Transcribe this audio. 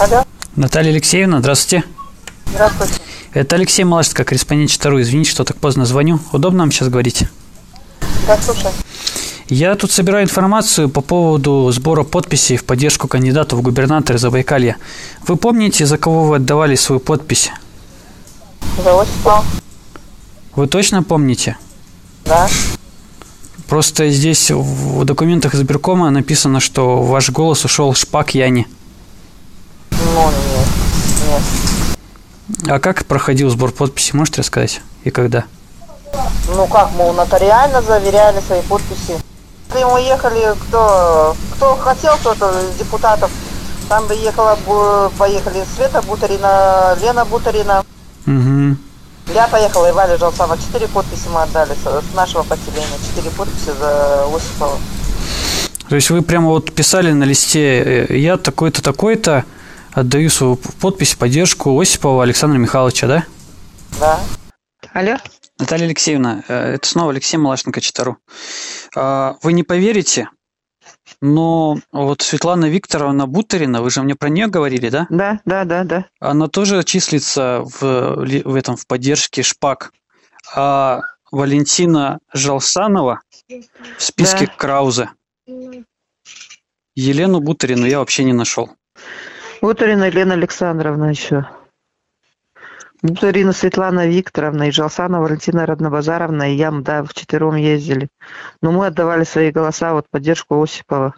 Алло, Наталья Алексеевна, здравствуйте. здравствуйте. Это Алексей Малашко, корреспондент Читару. Извините, что так поздно звоню. Удобно вам сейчас говорить? Да, слушай. Я тут собираю информацию по поводу сбора подписей в поддержку кандидата в губернаторы Забайкалья. Вы помните, за кого вы отдавали свою подпись? За Осипова. Вы точно помните? Да. Просто здесь в документах избиркома написано, что ваш голос ушел Шпак Яне. Ну, нет. Нет. А как проходил сбор подписей, можете рассказать? И когда? Ну как, мы нотариально заверяли свои подписи. Если мы ехали, кто, кто хотел, кто-то из депутатов, там бы ехала, поехали Света Бутарина, Лена Бутарина. Угу. Я поехала, и Валя Желсава. Четыре подписи мы отдали с, с нашего поселения. Четыре подписи за Осипова. То есть вы прямо вот писали на листе, э, я такой-то, такой-то, отдаю свою подпись поддержку Осипова Александра Михайловича, да? Да. Алло? Наталья Алексеевна, э, это снова Алексей Малашенко, Читару. А, Вы не поверите, но вот Светлана Викторовна Бутарина, вы же мне про нее говорили, да? Да, да, да, да. Она тоже числится в, в этом в поддержке Шпак. А Валентина Жалсанова в списке Да. Крауза. Елену Бутарину я вообще не нашел. Бутарина Елена Александровна еще. Бутарина Светлана Викторовна и Жалсана Валентина Роднобазаровна и я, да, в четвером ездили. Но мы отдавали свои голоса вот поддержку Осипова.